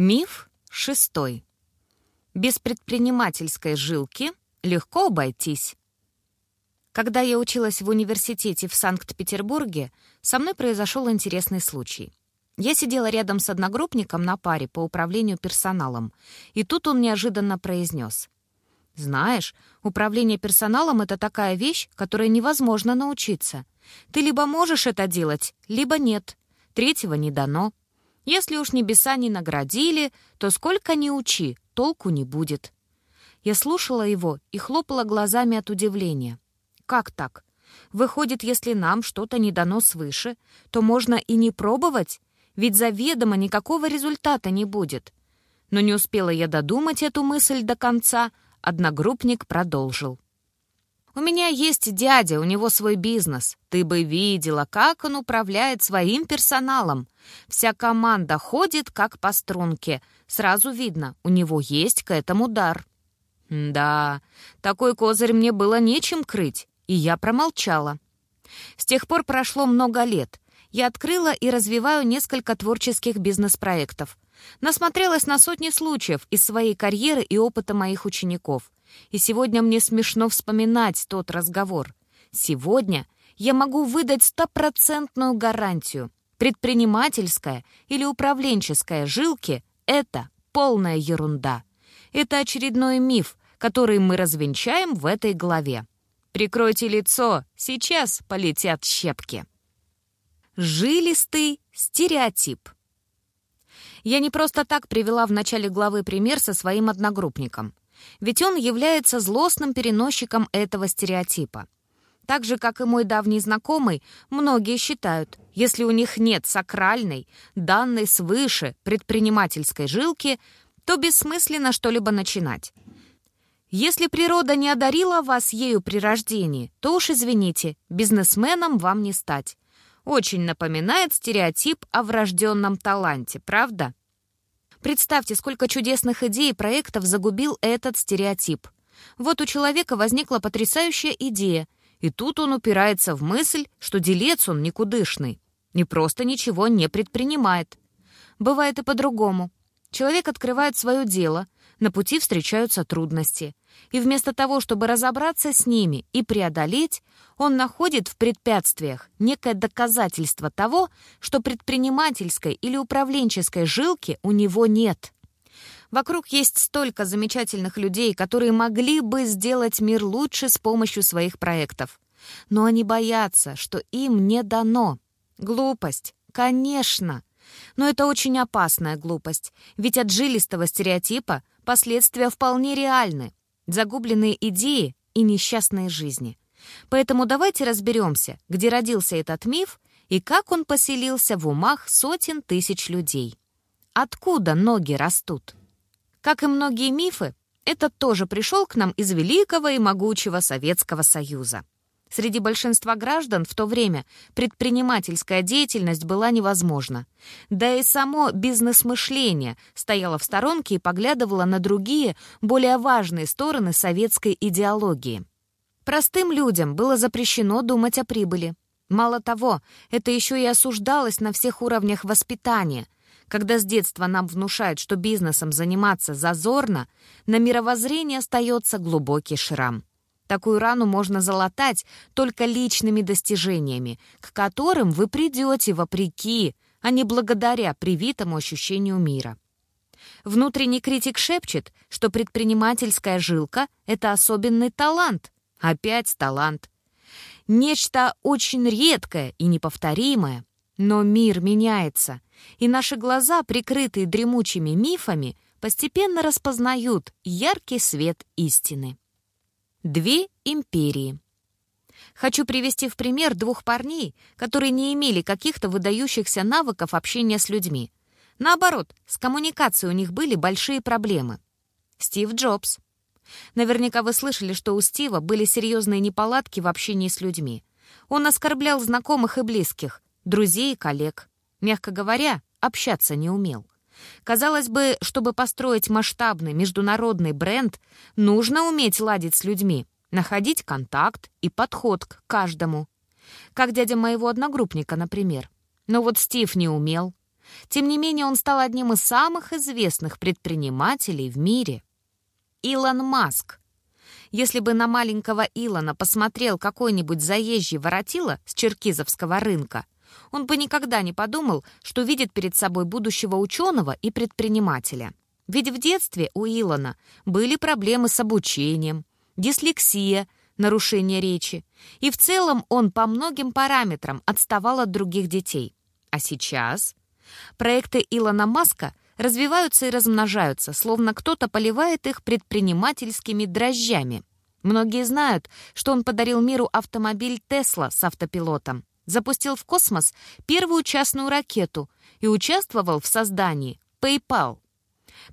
Миф шестой. Без предпринимательской жилки легко обойтись. Когда я училась в университете в Санкт-Петербурге, со мной произошел интересный случай. Я сидела рядом с одногруппником на паре по управлению персоналом, и тут он неожиданно произнес. «Знаешь, управление персоналом — это такая вещь, которой невозможно научиться. Ты либо можешь это делать, либо нет. Третьего не дано. Если уж небеса не наградили, то сколько ни учи, толку не будет. Я слушала его и хлопала глазами от удивления. Как так? Выходит, если нам что-то не дано свыше, то можно и не пробовать, ведь заведомо никакого результата не будет. Но не успела я додумать эту мысль до конца, одногруппник продолжил. У меня есть дядя, у него свой бизнес. Ты бы видела, как он управляет своим персоналом. Вся команда ходит как по струнке. Сразу видно, у него есть к этому дар. Да, такой козырь мне было нечем крыть, и я промолчала. С тех пор прошло много лет. Я открыла и развиваю несколько творческих бизнес-проектов. Насмотрелась на сотни случаев из своей карьеры и опыта моих учеников. И сегодня мне смешно вспоминать тот разговор. Сегодня я могу выдать стопроцентную гарантию. Предпринимательская или управленческая жилки — это полная ерунда. Это очередной миф, который мы развенчаем в этой главе. Прикройте лицо, сейчас полетят щепки. Жилистый стереотип. Я не просто так привела в начале главы пример со своим одногруппником ведь он является злостным переносчиком этого стереотипа. Так же, как и мой давний знакомый, многие считают, если у них нет сакральной, данной свыше предпринимательской жилки, то бессмысленно что-либо начинать. Если природа не одарила вас ею при рождении, то уж извините, бизнесменом вам не стать. Очень напоминает стереотип о врожденном таланте, правда? Представьте, сколько чудесных идей и проектов загубил этот стереотип. Вот у человека возникла потрясающая идея, и тут он упирается в мысль, что делец он никудышный. Не просто ничего не предпринимает. Бывает и по-другому. Человек открывает свое дело, на пути встречаются трудности. И вместо того, чтобы разобраться с ними и преодолеть, он находит в препятствиях некое доказательство того, что предпринимательской или управленческой жилки у него нет. Вокруг есть столько замечательных людей, которые могли бы сделать мир лучше с помощью своих проектов. Но они боятся, что им не дано. Глупость, конечно. Но это очень опасная глупость, ведь от жилистого стереотипа последствия вполне реальны. Загубленные идеи и несчастные жизни. Поэтому давайте разберемся, где родился этот миф и как он поселился в умах сотен тысяч людей. Откуда ноги растут? Как и многие мифы, этот тоже пришел к нам из великого и могучего Советского Союза. Среди большинства граждан в то время предпринимательская деятельность была невозможна. Да и само бизнес-мышление стояло в сторонке и поглядывало на другие, более важные стороны советской идеологии. Простым людям было запрещено думать о прибыли. Мало того, это еще и осуждалось на всех уровнях воспитания. Когда с детства нам внушают, что бизнесом заниматься зазорно, на мировоззрение остается глубокий шрам. Такую рану можно залатать только личными достижениями, к которым вы придете вопреки, а не благодаря привитому ощущению мира. Внутренний критик шепчет, что предпринимательская жилка — это особенный талант. Опять талант. Нечто очень редкое и неповторимое. Но мир меняется, и наши глаза, прикрытые дремучими мифами, постепенно распознают яркий свет истины. Две империи. Хочу привести в пример двух парней, которые не имели каких-то выдающихся навыков общения с людьми. Наоборот, с коммуникацией у них были большие проблемы. Стив Джобс. Наверняка вы слышали, что у Стива были серьезные неполадки в общении с людьми. Он оскорблял знакомых и близких, друзей и коллег. Мягко говоря, общаться не умел. Казалось бы, чтобы построить масштабный международный бренд, нужно уметь ладить с людьми, находить контакт и подход к каждому. Как дядя моего одногруппника, например. Но вот Стив не умел. Тем не менее, он стал одним из самых известных предпринимателей в мире. Илон Маск. Если бы на маленького Илона посмотрел какой-нибудь заезжий воротила с черкизовского рынка, он бы никогда не подумал, что видит перед собой будущего ученого и предпринимателя. Ведь в детстве у Илона были проблемы с обучением, дислексия, нарушение речи, и в целом он по многим параметрам отставал от других детей. А сейчас проекты Илона Маска развиваются и размножаются, словно кто-то поливает их предпринимательскими дрожжами. Многие знают, что он подарил миру автомобиль Тесла с автопилотом, запустил в космос первую частную ракету и участвовал в создании PayPal.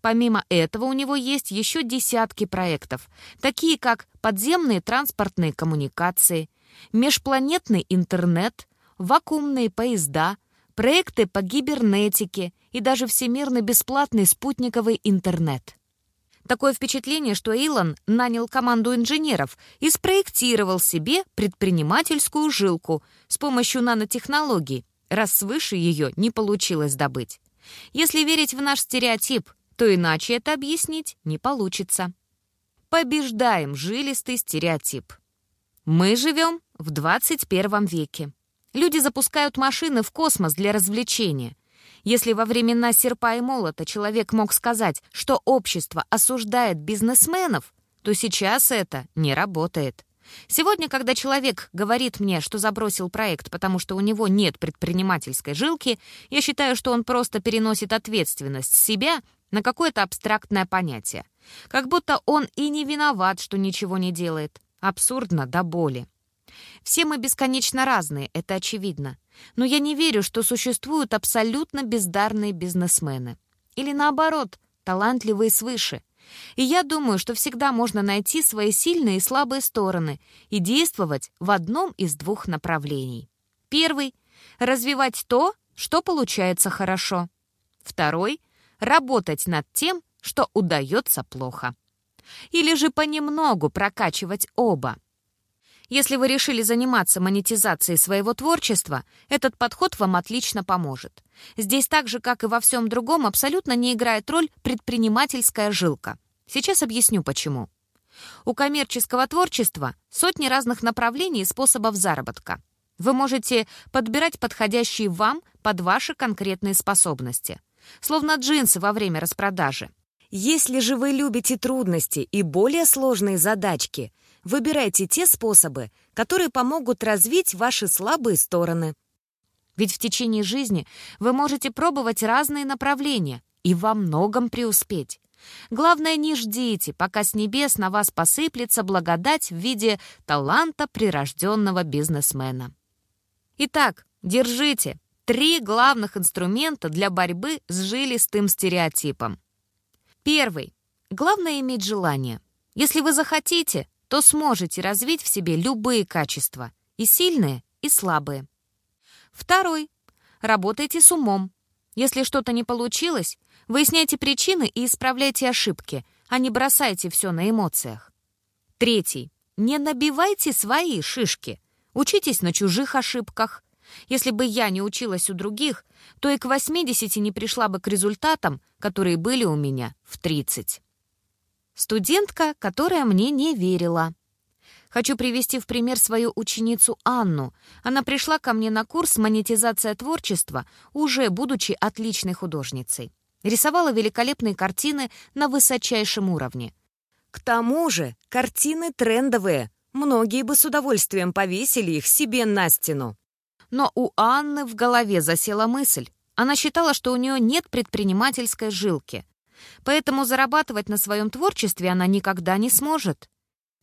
Помимо этого у него есть еще десятки проектов, такие как подземные транспортные коммуникации, межпланетный интернет, вакуумные поезда, проекты по гибернетике и даже всемирно бесплатный спутниковый интернет. Такое впечатление, что Илон нанял команду инженеров и спроектировал себе предпринимательскую жилку с помощью нанотехнологий, раз свыше ее не получилось добыть. Если верить в наш стереотип, то иначе это объяснить не получится. Побеждаем жилистый стереотип. Мы живем в 21 веке. Люди запускают машины в космос для развлечения. Если во времена серпа и молота человек мог сказать, что общество осуждает бизнесменов, то сейчас это не работает. Сегодня, когда человек говорит мне, что забросил проект, потому что у него нет предпринимательской жилки, я считаю, что он просто переносит ответственность себя на какое-то абстрактное понятие. Как будто он и не виноват, что ничего не делает. Абсурдно до боли. Все мы бесконечно разные, это очевидно. Но я не верю, что существуют абсолютно бездарные бизнесмены. Или наоборот, талантливые свыше. И я думаю, что всегда можно найти свои сильные и слабые стороны и действовать в одном из двух направлений. Первый — развивать то, что получается хорошо. Второй — работать над тем, что удается плохо. Или же понемногу прокачивать оба. Если вы решили заниматься монетизацией своего творчества, этот подход вам отлично поможет. Здесь так же, как и во всем другом, абсолютно не играет роль предпринимательская жилка. Сейчас объясню, почему. У коммерческого творчества сотни разных направлений и способов заработка. Вы можете подбирать подходящие вам под ваши конкретные способности. Словно джинсы во время распродажи. Если же вы любите трудности и более сложные задачки, Выбирайте те способы, которые помогут развить ваши слабые стороны. Ведь в течение жизни вы можете пробовать разные направления и во многом преуспеть. Главное, не ждите, пока с небес на вас посыплется благодать в виде таланта прирожденного бизнесмена. Итак, держите три главных инструмента для борьбы с жилистым стереотипом. Первый. Главное иметь желание. Если вы захотите, то сможете развить в себе любые качества, и сильные, и слабые. Второй. Работайте с умом. Если что-то не получилось, выясняйте причины и исправляйте ошибки, а не бросайте все на эмоциях. Третий. Не набивайте свои шишки. Учитесь на чужих ошибках. Если бы я не училась у других, то и к 80 не пришла бы к результатам, которые были у меня в 30. Студентка, которая мне не верила. Хочу привести в пример свою ученицу Анну. Она пришла ко мне на курс «Монетизация творчества», уже будучи отличной художницей. Рисовала великолепные картины на высочайшем уровне. К тому же картины трендовые. Многие бы с удовольствием повесили их себе на стену. Но у Анны в голове засела мысль. Она считала, что у нее нет предпринимательской жилки — поэтому зарабатывать на своем творчестве она никогда не сможет.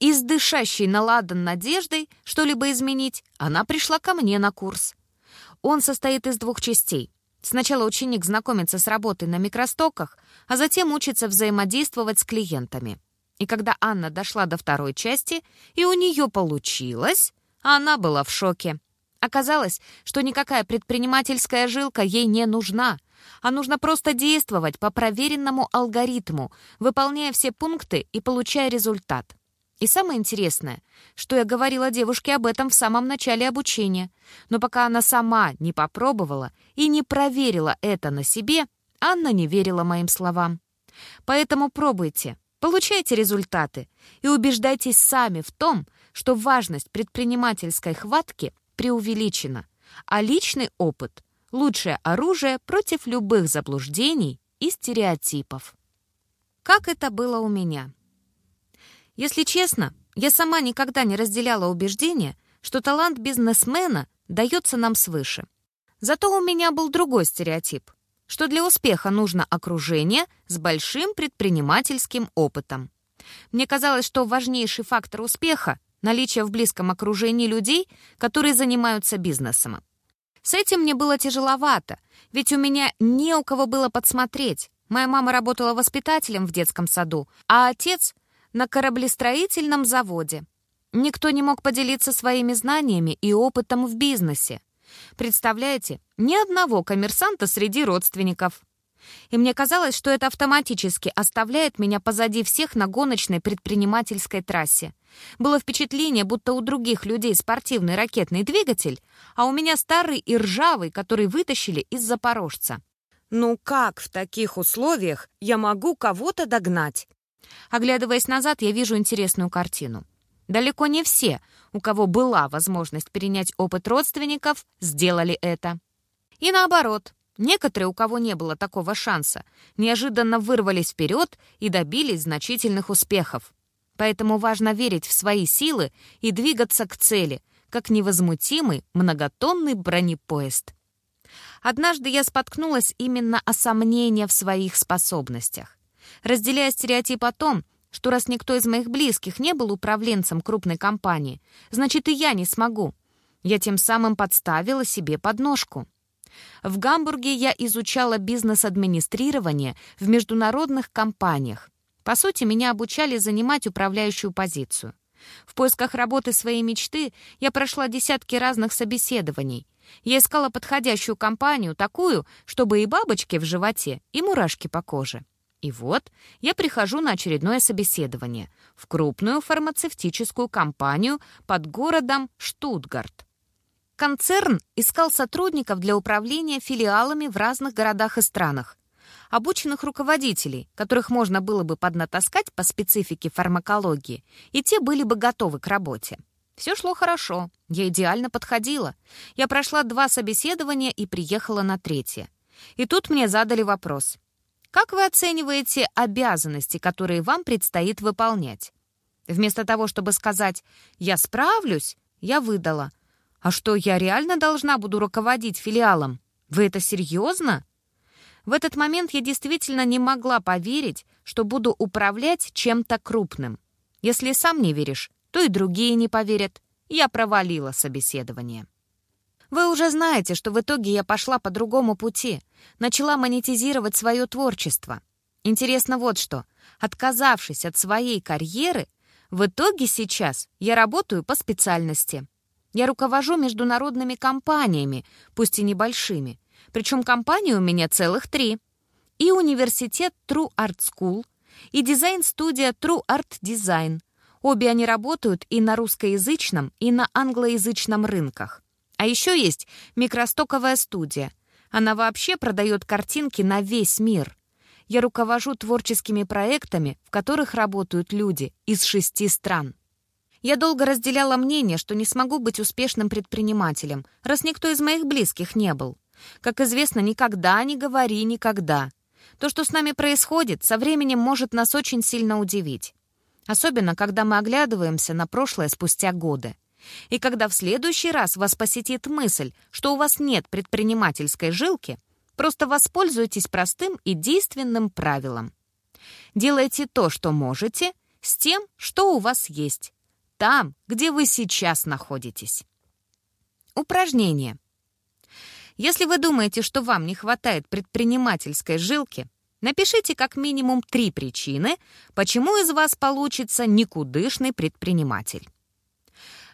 И с дышащей на ладан надеждой что-либо изменить, она пришла ко мне на курс. Он состоит из двух частей. Сначала ученик знакомится с работой на микростоках, а затем учится взаимодействовать с клиентами. И когда Анна дошла до второй части, и у нее получилось, она была в шоке. Оказалось, что никакая предпринимательская жилка ей не нужна — а нужно просто действовать по проверенному алгоритму, выполняя все пункты и получая результат. И самое интересное, что я говорила девушке об этом в самом начале обучения, но пока она сама не попробовала и не проверила это на себе, Анна не верила моим словам. Поэтому пробуйте, получайте результаты и убеждайтесь сами в том, что важность предпринимательской хватки преувеличена, а личный опыт — лучшее оружие против любых заблуждений и стереотипов. Как это было у меня? Если честно, я сама никогда не разделяла убеждения, что талант бизнесмена дается нам свыше. Зато у меня был другой стереотип, что для успеха нужно окружение с большим предпринимательским опытом. Мне казалось, что важнейший фактор успеха — наличие в близком окружении людей, которые занимаются бизнесом. С этим мне было тяжеловато, ведь у меня не у кого было подсмотреть. Моя мама работала воспитателем в детском саду, а отец — на кораблестроительном заводе. Никто не мог поделиться своими знаниями и опытом в бизнесе. Представляете, ни одного коммерсанта среди родственников. И мне казалось, что это автоматически оставляет меня позади всех на гоночной предпринимательской трассе. Было впечатление, будто у других людей спортивный ракетный двигатель, а у меня старый и ржавый, который вытащили из Запорожца. Ну как в таких условиях я могу кого-то догнать? Оглядываясь назад, я вижу интересную картину. Далеко не все, у кого была возможность перенять опыт родственников, сделали это. И наоборот, некоторые, у кого не было такого шанса, неожиданно вырвались вперед и добились значительных успехов. Поэтому важно верить в свои силы и двигаться к цели, как невозмутимый многотонный бронепоезд. Однажды я споткнулась именно о сомнении в своих способностях. Разделяя стереотип о том, что раз никто из моих близких не был управленцем крупной компании, значит и я не смогу. Я тем самым подставила себе подножку. В Гамбурге я изучала бизнес-администрирование в международных компаниях. По сути, меня обучали занимать управляющую позицию. В поисках работы своей мечты я прошла десятки разных собеседований. Я искала подходящую компанию, такую, чтобы и бабочки в животе, и мурашки по коже. И вот я прихожу на очередное собеседование в крупную фармацевтическую компанию под городом Штутгарт. Концерн искал сотрудников для управления филиалами в разных городах и странах обученных руководителей, которых можно было бы поднатаскать по специфике фармакологии, и те были бы готовы к работе. Все шло хорошо, я идеально подходила. Я прошла два собеседования и приехала на третье. И тут мне задали вопрос. Как вы оцениваете обязанности, которые вам предстоит выполнять? Вместо того, чтобы сказать «я справлюсь», я выдала. «А что, я реально должна буду руководить филиалом? Вы это серьезно?» В этот момент я действительно не могла поверить, что буду управлять чем-то крупным. Если сам не веришь, то и другие не поверят. Я провалила собеседование. Вы уже знаете, что в итоге я пошла по другому пути, начала монетизировать свое творчество. Интересно вот что. Отказавшись от своей карьеры, в итоге сейчас я работаю по специальности. Я руковожу международными компаниями, пусть и небольшими, причем компаний у меня целых три. И университет True Art School, и дизайн-студия True Art Design. Обе они работают и на русскоязычном, и на англоязычном рынках. А еще есть микростоковая студия. Она вообще продает картинки на весь мир. Я руковожу творческими проектами, в которых работают люди из шести стран. Я долго разделяла мнение, что не смогу быть успешным предпринимателем, раз никто из моих близких не был. Как известно, никогда не говори никогда. То, что с нами происходит, со временем может нас очень сильно удивить. Особенно, когда мы оглядываемся на прошлое спустя годы. И когда в следующий раз вас посетит мысль, что у вас нет предпринимательской жилки, просто воспользуйтесь простым и действенным правилом. Делайте то, что можете, с тем, что у вас есть. Там, где вы сейчас находитесь. Упражнение. Если вы думаете, что вам не хватает предпринимательской жилки, напишите как минимум три причины, почему из вас получится никудышный предприниматель.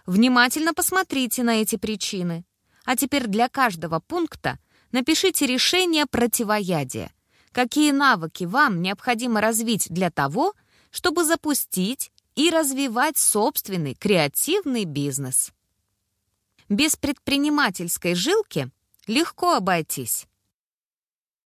Внимательно посмотрите на эти причины. А теперь для каждого пункта напишите решение противоядия. Какие навыки вам необходимо развить для того, чтобы запустить и развивать собственный креативный бизнес. Без предпринимательской жилки легко обойтись.